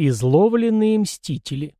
Изловленные мстители.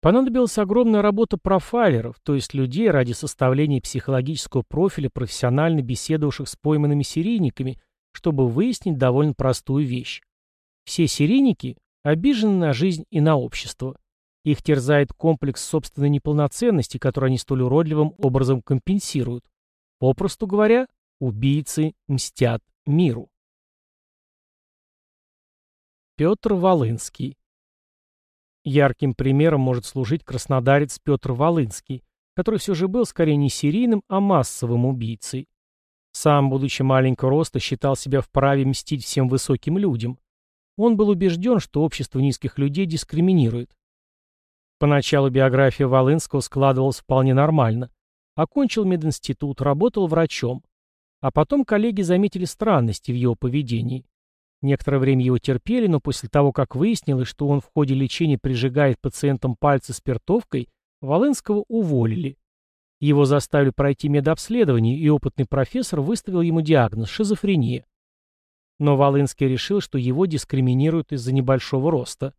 Понадобилась огромная работа профайлеров, то есть людей ради составления психологического профиля профессионально беседовавших с пойманными серийниками, чтобы выяснить довольно простую вещь. Все серийники обижены на жизнь и на общество. Их терзает комплекс собственной неполноценности, который они столь уродливым образом компенсируют. Попросту говоря, убийцы мстят миру. Петр Волынский Ярким примером может служить краснодарец Петр Волынский, который все же был скорее не серийным, а массовым убийцей. Сам, будучи маленького роста, считал себя вправе мстить всем высоким людям. Он был убежден, что общество низких людей дискриминирует. Поначалу биография Волынского складывалась вполне нормально. Окончил мединститут, работал врачом. А потом коллеги заметили странности в его поведении. Некоторое время его терпели, но после того, как выяснилось, что он в ходе лечения прижигает пациентам пальцы спиртовкой, Волынского уволили. Его заставили пройти медобследование, и опытный профессор выставил ему диагноз – шизофрения. Но Волынский решил, что его дискриминируют из-за небольшого роста.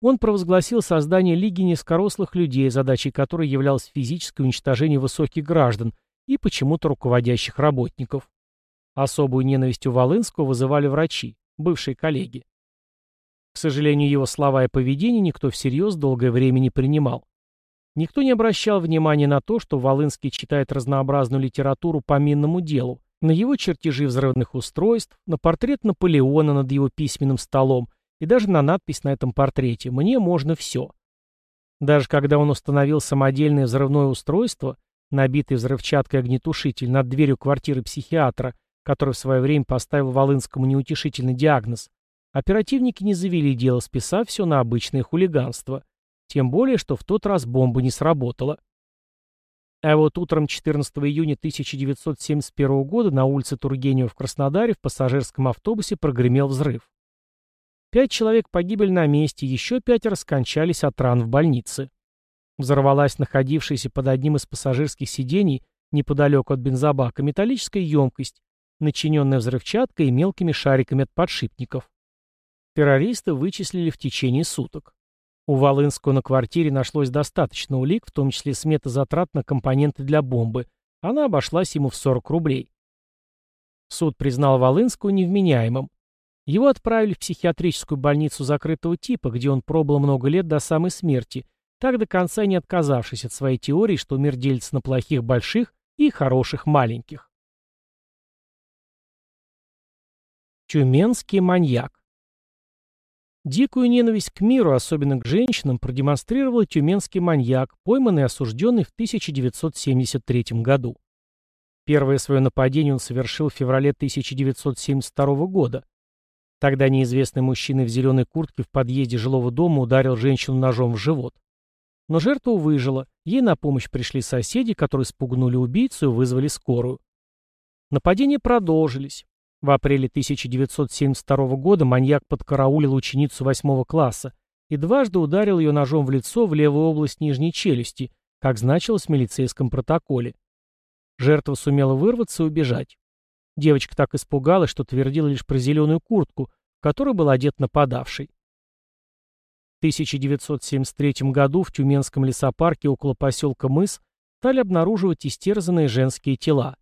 Он провозгласил создание Лиги низкорослых людей, задачей которой являлось физическое уничтожение высоких граждан и почему-то руководящих работников. Особую ненависть у Волынского вызывали врачи бывшие коллеги. К сожалению, его слова и поведение никто всерьез долгое время не принимал. Никто не обращал внимания на то, что Волынский читает разнообразную литературу по минному делу, на его чертежи взрывных устройств, на портрет Наполеона над его письменным столом и даже на надпись на этом портрете «Мне можно все». Даже когда он установил самодельное взрывное устройство, набитый взрывчаткой огнетушитель над дверью квартиры психиатра, который в свое время поставил Волынскому неутешительный диагноз, оперативники не завели дело, списав все на обычное хулиганство. Тем более, что в тот раз бомба не сработала. А вот утром 14 июня 1971 года на улице Тургенева в Краснодаре в пассажирском автобусе прогремел взрыв. Пять человек погибли на месте, еще пятеро скончались от ран в больнице. Взорвалась находившаяся под одним из пассажирских сидений, неподалеку от бензобака, металлическая емкость, начиненная взрывчаткой и мелкими шариками от подшипников. Террористы вычислили в течение суток. У Волынского на квартире нашлось достаточно улик, в том числе смета затрат на компоненты для бомбы. Она обошлась ему в 40 рублей. Суд признал Волынского невменяемым. Его отправили в психиатрическую больницу закрытого типа, где он пробыл много лет до самой смерти, так до конца не отказавшись от своей теории, что мир делится на плохих больших и хороших маленьких. Тюменский маньяк. Дикую ненависть к миру, особенно к женщинам, продемонстрировал тюменский маньяк, пойманный и осужденный в 1973 году. Первое свое нападение он совершил в феврале 1972 года. Тогда неизвестный мужчина в зеленой куртке в подъезде жилого дома ударил женщину ножом в живот. Но жертва выжила, ей на помощь пришли соседи, которые спугнули убийцу и вызвали скорую. Нападения продолжились. В апреле 1972 года маньяк подкараулил ученицу восьмого класса и дважды ударил ее ножом в лицо в левую область нижней челюсти, как значилось в милицейском протоколе. Жертва сумела вырваться и убежать. Девочка так испугалась, что твердила лишь про зеленую куртку, в которой был одет нападавший. В 1973 году в Тюменском лесопарке около поселка Мыс стали обнаруживать истерзанные женские тела.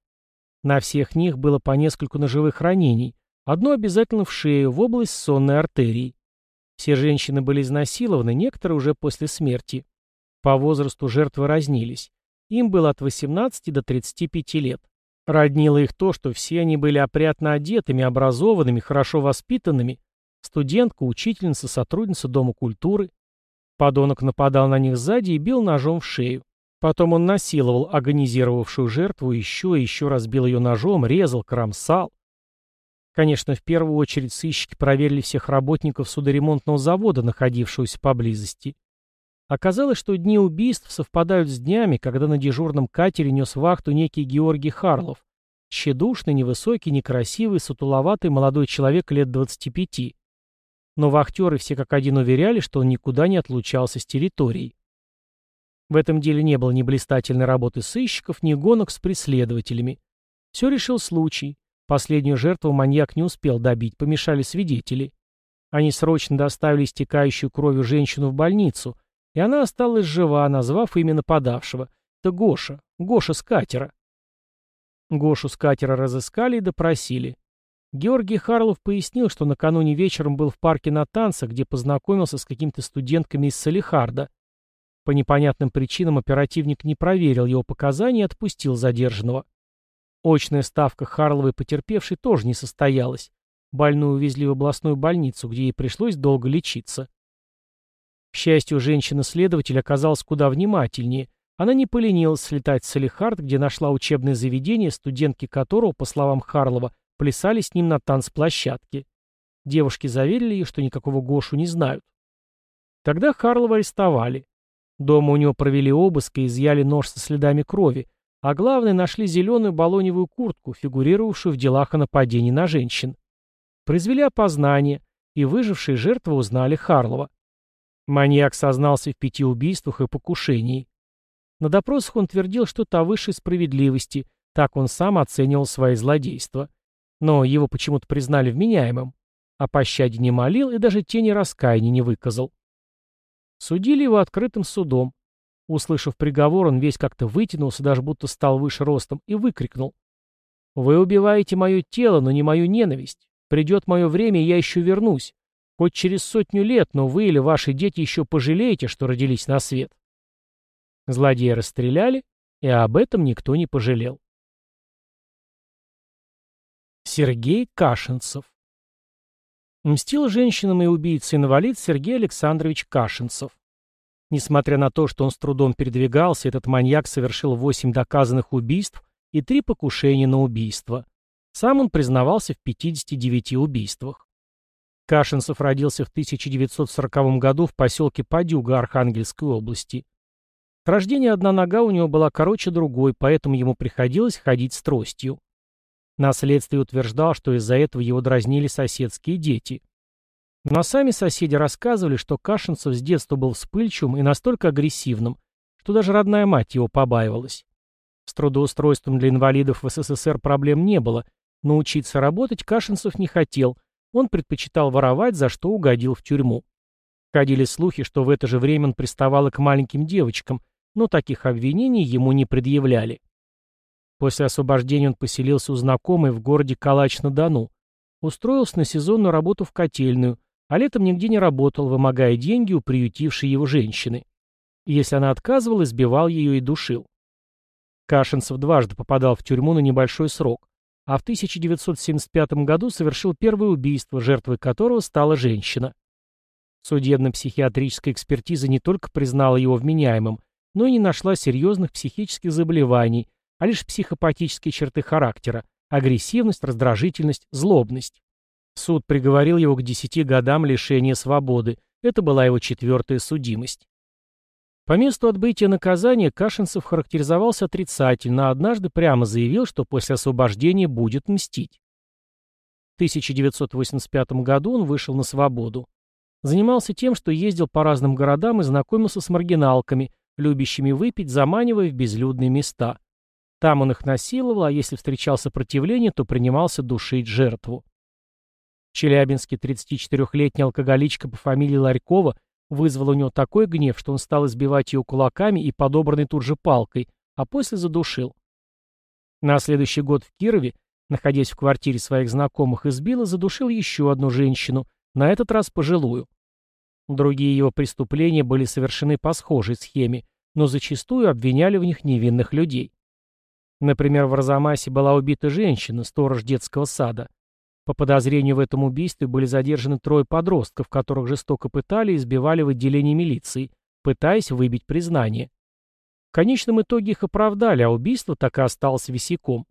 На всех них было по нескольку ножевых ранений, одно обязательно в шею, в область сонной артерии. Все женщины были изнасилованы, некоторые уже после смерти. По возрасту жертвы разнились. Им было от 18 до 35 лет. Роднило их то, что все они были опрятно одетыми, образованными, хорошо воспитанными. Студентка, учительница, сотрудница Дома культуры. Подонок нападал на них сзади и бил ножом в шею. Потом он насиловал агонизировавшую жертву, еще и еще разбил ее ножом, резал, кромсал. Конечно, в первую очередь сыщики проверили всех работников судоремонтного завода, находившегося поблизости. Оказалось, что дни убийств совпадают с днями, когда на дежурном катере нес вахту некий Георгий Харлов, тщедушный, невысокий, некрасивый, сутуловатый молодой человек лет 25. Но вахтеры все как один уверяли, что он никуда не отлучался с территории. В этом деле не было ни блистательной работы сыщиков, ни гонок с преследователями. Все решил случай. Последнюю жертву маньяк не успел добить, помешали свидетели. Они срочно доставили истекающую кровью женщину в больницу, и она осталась жива, назвав имя нападавшего. Это Гоша. Гоша с катера. Гошу с катера разыскали и допросили. Георгий Харлов пояснил, что накануне вечером был в парке на танцах, где познакомился с какими-то студентками из Салихарда. По непонятным причинам оперативник не проверил его показания и отпустил задержанного. Очная ставка Харловой потерпевшей тоже не состоялась. Больную увезли в областную больницу, где ей пришлось долго лечиться. К счастью, женщина-следователь оказалась куда внимательнее. Она не поленилась слетать в Салихард, где нашла учебное заведение, студентки которого, по словам Харлова, плясали с ним на танцплощадке. Девушки заверили ее, что никакого Гошу не знают. Тогда Харлова арестовали. Дома у него провели обыск и изъяли нож со следами крови, а главное, нашли зеленую балоневую куртку, фигурировавшую в делах о нападении на женщин. Произвели опознание, и выжившие жертвы узнали Харлова. Маньяк сознался в пяти убийствах и покушении. На допросах он твердил что-то о высшей справедливости, так он сам оценивал свои злодейства но его почему-то признали вменяемым. О пощаде не молил и даже тени раскаяния не выказал. Судили его открытым судом. Услышав приговор, он весь как-то вытянулся, даже будто стал выше ростом, и выкрикнул. «Вы убиваете мое тело, но не мою ненависть. Придет мое время, и я еще вернусь. Хоть через сотню лет, но вы или ваши дети еще пожалеете, что родились на свет». Злодея расстреляли, и об этом никто не пожалел. Сергей Кашинцев. Мстил женщинам и убийце-инвалид Сергей Александрович Кашинцев. Несмотря на то, что он с трудом передвигался, этот маньяк совершил восемь доказанных убийств и три покушения на убийство. Сам он признавался в 59 убийствах. Кашинцев родился в 1940 году в поселке Падюга Архангельской области. С рождения одна нога у него была короче другой, поэтому ему приходилось ходить с тростью. На следствии утверждал, что из-за этого его дразнили соседские дети. Но сами соседи рассказывали, что Кашинцев с детства был вспыльчивым и настолько агрессивным, что даже родная мать его побаивалась. С трудоустройством для инвалидов в СССР проблем не было, но учиться работать Кашинцев не хотел, он предпочитал воровать, за что угодил в тюрьму. Ходили слухи, что в это же время он приставал к маленьким девочкам, но таких обвинений ему не предъявляли. После освобождения он поселился у знакомой в городе Калач-на-Дону. Устроился на сезонную работу в котельную, а летом нигде не работал, вымогая деньги у приютившей его женщины. если она отказывала, избивал ее и душил. Кашинцев дважды попадал в тюрьму на небольшой срок, а в 1975 году совершил первое убийство, жертвой которого стала женщина. Судебно-психиатрическая экспертиза не только признала его вменяемым, но и не нашла серьезных психических заболеваний, а лишь психопатические черты характера – агрессивность, раздражительность, злобность. Суд приговорил его к 10 годам лишения свободы. Это была его четвертая судимость. По месту отбытия наказания Кашинцев характеризовался отрицательно, а однажды прямо заявил, что после освобождения будет мстить. В 1985 году он вышел на свободу. Занимался тем, что ездил по разным городам и знакомился с маргиналками, любящими выпить, заманивая в безлюдные места. Там он их насиловал, а если встречал сопротивление, то принимался душить жертву. В Челябинске 34-летняя алкоголичка по фамилии Ларькова вызвала у него такой гнев, что он стал избивать ее кулаками и подобранной тут же палкой, а после задушил. На следующий год в Кирове, находясь в квартире своих знакомых, избил и задушил еще одну женщину, на этот раз пожилую. Другие его преступления были совершены по схожей схеме, но зачастую обвиняли в них невинных людей. Например, в Арзамасе была убита женщина, сторож детского сада. По подозрению в этом убийстве были задержаны трое подростков, которых жестоко пытали и избивали в отделении милиции, пытаясь выбить признание. В конечном итоге их оправдали, а убийство так и осталось висяком.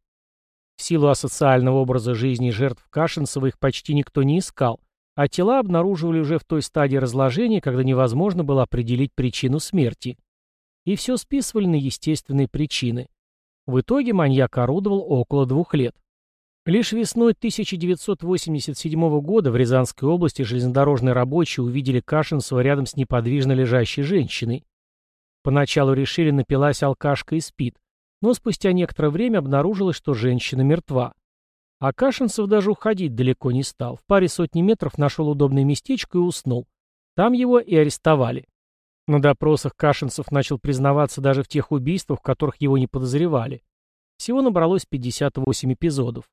В силу асоциального образа жизни жертв Кашинцева их почти никто не искал, а тела обнаруживали уже в той стадии разложения, когда невозможно было определить причину смерти. И все списывали на естественные причины. В итоге маньяк орудовал около двух лет. Лишь весной 1987 года в Рязанской области железнодорожные рабочие увидели Кашинцева рядом с неподвижно лежащей женщиной. Поначалу решили, напилась алкашка и спит, но спустя некоторое время обнаружилось, что женщина мертва. А Кашинцев даже уходить далеко не стал. В паре сотни метров нашел удобное местечко и уснул. Там его и арестовали. На допросах Кашинцев начал признаваться даже в тех убийствах, в которых его не подозревали. Всего набралось 58 эпизодов.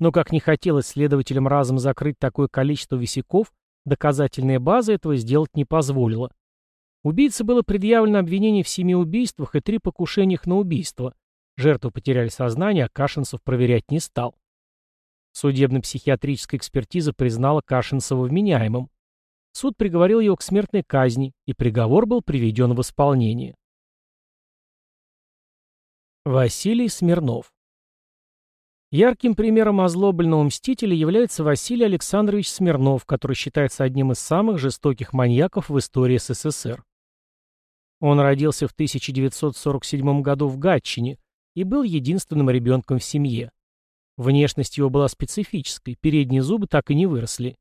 Но как не хотелось следователям разом закрыть такое количество висяков, доказательная база этого сделать не позволила. Убийце было предъявлено обвинение в семи убийствах и три покушениях на убийство. Жертвы потеряли сознание, а Кашинцев проверять не стал. Судебно-психиатрическая экспертиза признала Кашинцева вменяемым. Суд приговорил его к смертной казни, и приговор был приведен в исполнение. Василий Смирнов Ярким примером озлобленного мстителя является Василий Александрович Смирнов, который считается одним из самых жестоких маньяков в истории СССР. Он родился в 1947 году в Гатчине и был единственным ребенком в семье. Внешность его была специфической, передние зубы так и не выросли.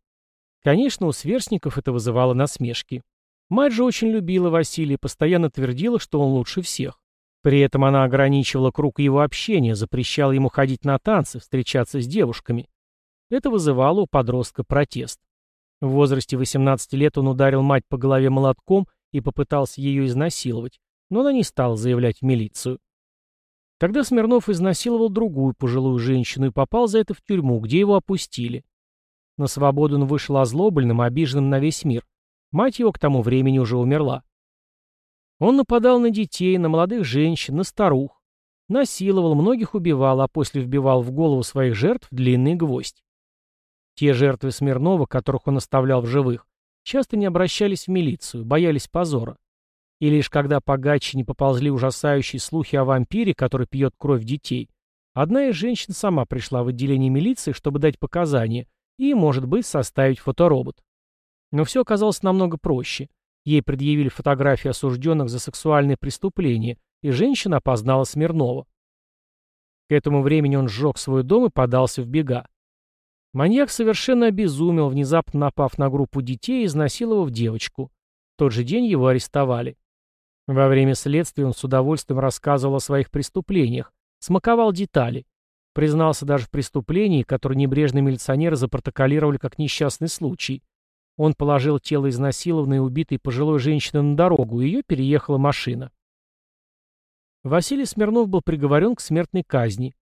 Конечно, у сверстников это вызывало насмешки. Мать же очень любила Василия и постоянно твердила, что он лучше всех. При этом она ограничивала круг его общения, запрещала ему ходить на танцы, встречаться с девушками. Это вызывало у подростка протест. В возрасте 18 лет он ударил мать по голове молотком и попытался ее изнасиловать, но она не стала заявлять в милицию. Тогда Смирнов изнасиловал другую пожилую женщину и попал за это в тюрьму, где его опустили. На свободу он вышел озлобленным, обиженным на весь мир. Мать его к тому времени уже умерла. Он нападал на детей, на молодых женщин, на старух. Насиловал, многих убивал, а после вбивал в голову своих жертв длинный гвоздь. Те жертвы Смирнова, которых он оставлял в живых, часто не обращались в милицию, боялись позора. И лишь когда по Гатчине поползли ужасающие слухи о вампире, который пьет кровь детей, одна из женщин сама пришла в отделение милиции, чтобы дать показания, и, может быть, составить фоторобот. Но все оказалось намного проще. Ей предъявили фотографии осужденных за сексуальные преступления, и женщина опознала Смирнова. К этому времени он сжег свой дом и подался в бега. Маньяк совершенно обезумел, внезапно напав на группу детей и изнасиловав девочку. В тот же день его арестовали. Во время следствия он с удовольствием рассказывал о своих преступлениях, смаковал детали. Признался даже в преступлении, которое небрежные милиционеры запротоколировали как несчастный случай. Он положил тело изнасилованной и убитой пожилой женщины на дорогу, и ее переехала машина. Василий Смирнов был приговорен к смертной казни.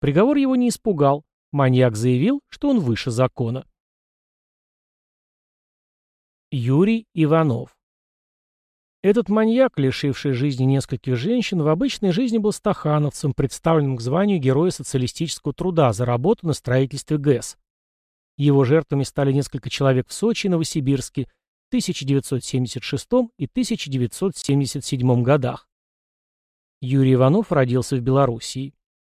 Приговор его не испугал. Маньяк заявил, что он выше закона. Юрий Иванов этот маньяк, лишивший жизни нескольких женщин, в обычной жизни был стахановцем, представленным к званию Героя социалистического труда за работу на строительстве ГЭС. Его жертвами стали несколько человек в Сочи и Новосибирске в 1976 и 1977 годах. Юрий Иванов родился в Белоруссии.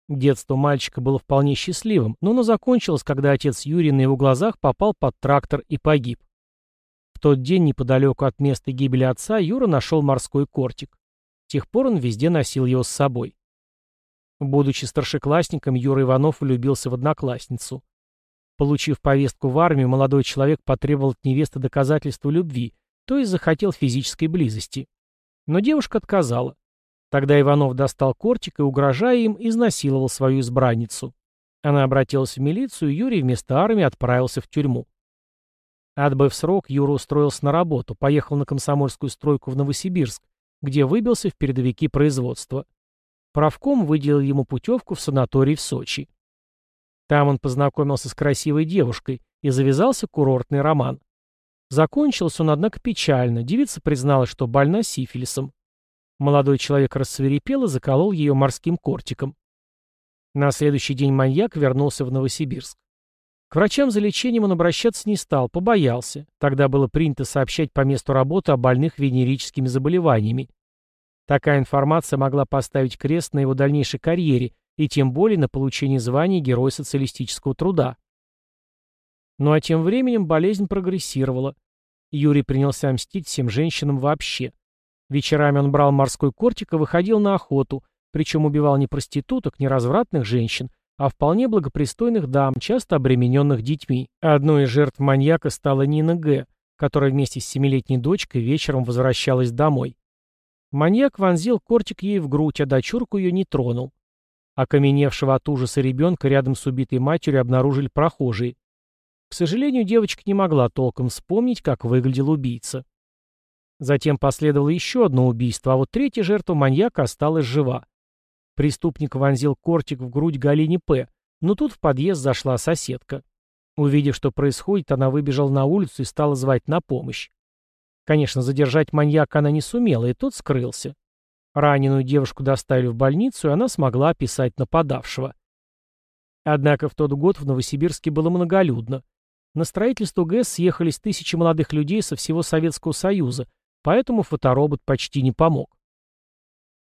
Детство мальчика было вполне счастливым, но оно закончилось, когда отец Юрий на его глазах попал под трактор и погиб. В тот день неподалеку от места гибели отца Юра нашел морской кортик. С тех пор он везде носил его с собой. Будучи старшеклассником, Юра Иванов влюбился в одноклассницу. Получив повестку в армию, молодой человек потребовал от невесты доказательства любви, то есть захотел физической близости. Но девушка отказала. Тогда Иванов достал кортик и, угрожая им, изнасиловал свою избранницу. Она обратилась в милицию, и Юрий вместо армии отправился в тюрьму. Отбыв срок, Юра устроился на работу, поехал на комсомольскую стройку в Новосибирск, где выбился в передовики производства. Правком выделил ему путевку в санаторий в Сочи. Там он познакомился с красивой девушкой и завязался курортный роман. Закончился он, однако, печально. Девица призналась, что больна сифилисом. Молодой человек рассверепел и заколол ее морским кортиком. На следующий день маньяк вернулся в Новосибирск. К врачам за лечением он обращаться не стал, побоялся. Тогда было принято сообщать по месту работы о больных венерическими заболеваниями. Такая информация могла поставить крест на его дальнейшей карьере и тем более на получении звания Героя социалистического труда. Ну а тем временем болезнь прогрессировала. Юрий принялся мстить всем женщинам вообще. Вечерами он брал морской кортик и выходил на охоту, причем убивал не проституток, не развратных женщин, а вполне благопристойных дам, часто обремененных детьми. Одной из жертв маньяка стала Нина Г., которая вместе с семилетней дочкой вечером возвращалась домой. Маньяк вонзил кортик ей в грудь, а дочурку ее не тронул. Окаменевшего от ужаса ребенка рядом с убитой матерью обнаружили прохожие. К сожалению, девочка не могла толком вспомнить, как выглядел убийца. Затем последовало еще одно убийство, а вот третья жертва маньяка осталась жива. Преступник вонзил кортик в грудь Галине П., но тут в подъезд зашла соседка. Увидев, что происходит, она выбежала на улицу и стала звать на помощь. Конечно, задержать маньяка она не сумела, и тот скрылся. Раненую девушку доставили в больницу, и она смогла описать нападавшего. Однако в тот год в Новосибирске было многолюдно. На строительство ГЭС съехались тысячи молодых людей со всего Советского Союза, поэтому фоторобот почти не помог.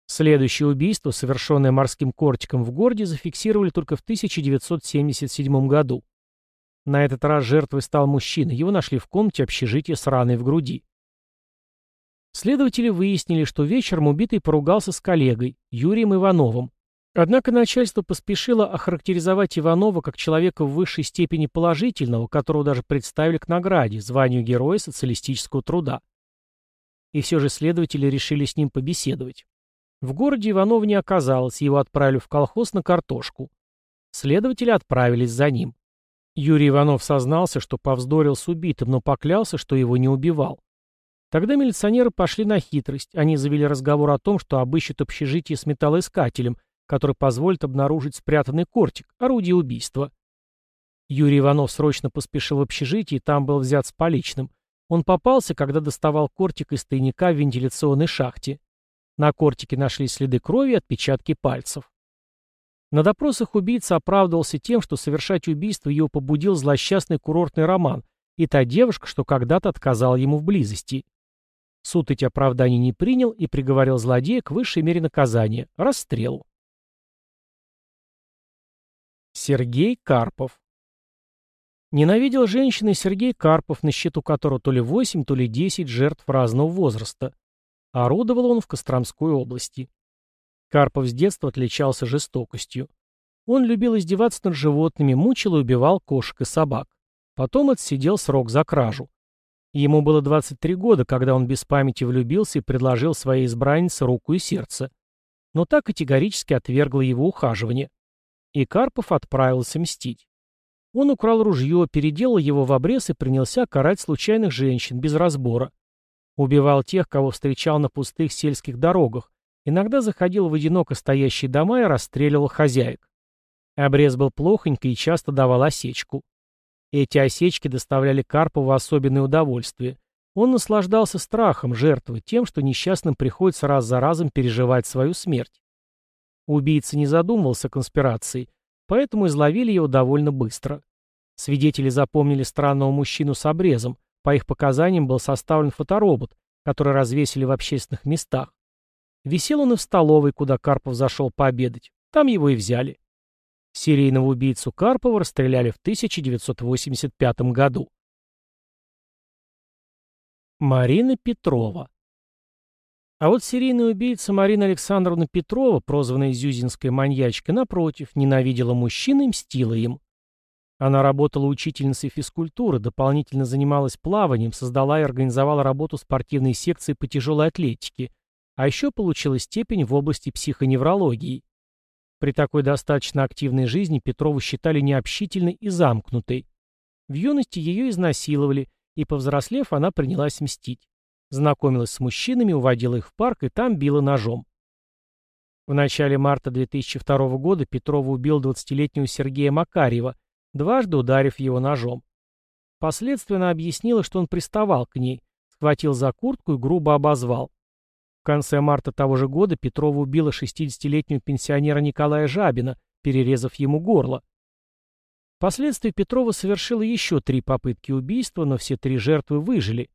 Следующее убийство, совершенное морским кортиком в городе, зафиксировали только в 1977 году. На этот раз жертвой стал мужчина, его нашли в комнате общежития с раной в груди. Следователи выяснили, что вечером убитый поругался с коллегой, Юрием Ивановым. Однако начальство поспешило охарактеризовать Иванова как человека в высшей степени положительного, которого даже представили к награде, званию Героя социалистического труда. И все же следователи решили с ним побеседовать. В городе Иванова не оказалось, его отправили в колхоз на картошку. Следователи отправились за ним. Юрий Иванов сознался, что повздорил с убитым, но поклялся, что его не убивал. Тогда милиционеры пошли на хитрость. Они завели разговор о том, что обыщут общежитие с металлоискателем, который позволит обнаружить спрятанный кортик, орудие убийства. Юрий Иванов срочно поспешил в общежитие и там был взят с поличным. Он попался, когда доставал кортик из тайника в вентиляционной шахте. На кортике нашли следы крови и отпечатки пальцев. На допросах убийца оправдывался тем, что совершать убийство его побудил злосчастный курортный роман и та девушка, что когда-то отказала ему в близости. Суд эти оправдания не принял и приговорил злодея к высшей мере наказания – расстрелу. Сергей Карпов Ненавидел женщины Сергей Карпов, на счету которого то ли 8, то ли 10 жертв разного возраста. Орудовал он в Костромской области. Карпов с детства отличался жестокостью. Он любил издеваться над животными, мучил и убивал кошек и собак. Потом отсидел срок за кражу. Ему было 23 года, когда он без памяти влюбился и предложил своей избраннице руку и сердце. Но так категорически отвергла его ухаживание. И Карпов отправился мстить. Он украл ружье, переделал его в обрез и принялся карать случайных женщин без разбора. Убивал тех, кого встречал на пустых сельских дорогах. Иногда заходил в одиноко стоящие дома и расстреливал хозяек. Обрез был плохонький и часто давал осечку. Эти осечки доставляли Карпову особенное удовольствие. Он наслаждался страхом жертвы, тем, что несчастным приходится раз за разом переживать свою смерть. Убийца не задумывался о конспирации, поэтому изловили его довольно быстро. Свидетели запомнили странного мужчину с обрезом, по их показаниям был составлен фоторобот, который развесили в общественных местах. Висел он и в столовой, куда Карпов зашел пообедать. Там его и взяли. Серийного убийцу Карпова расстреляли в 1985 году. Марина Петрова А вот серийный убийца Марина Александровна Петрова, прозванная Зюзинской маньячкой, напротив, ненавидела мужчин и мстила им. Она работала учительницей физкультуры, дополнительно занималась плаванием, создала и организовала работу спортивной секции по тяжелой атлетике, а еще получила степень в области психоневрологии. При такой достаточно активной жизни Петрову считали необщительной и замкнутой. В юности ее изнасиловали, и, повзрослев, она принялась мстить. Знакомилась с мужчинами, уводила их в парк и там била ножом. В начале марта 2002 года Петрова убил 20-летнего Сергея Макарьева, дважды ударив его ножом. Впоследствии объяснила, что он приставал к ней, схватил за куртку и грубо обозвал. В конце марта того же года Петрова убила 60-летнего пенсионера Николая Жабина, перерезав ему горло. Впоследствии Петрова совершила еще три попытки убийства, но все три жертвы выжили.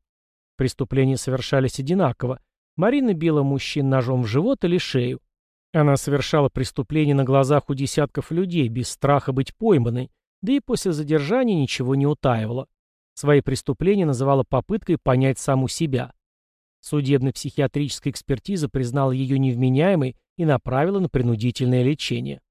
Преступления совершались одинаково. Марина била мужчин ножом в живот или шею. Она совершала преступления на глазах у десятков людей, без страха быть пойманной, да и после задержания ничего не утаивала. Свои преступления называла попыткой понять саму себя. Судебно-психиатрическая экспертиза признала ее невменяемой и направила на принудительное лечение.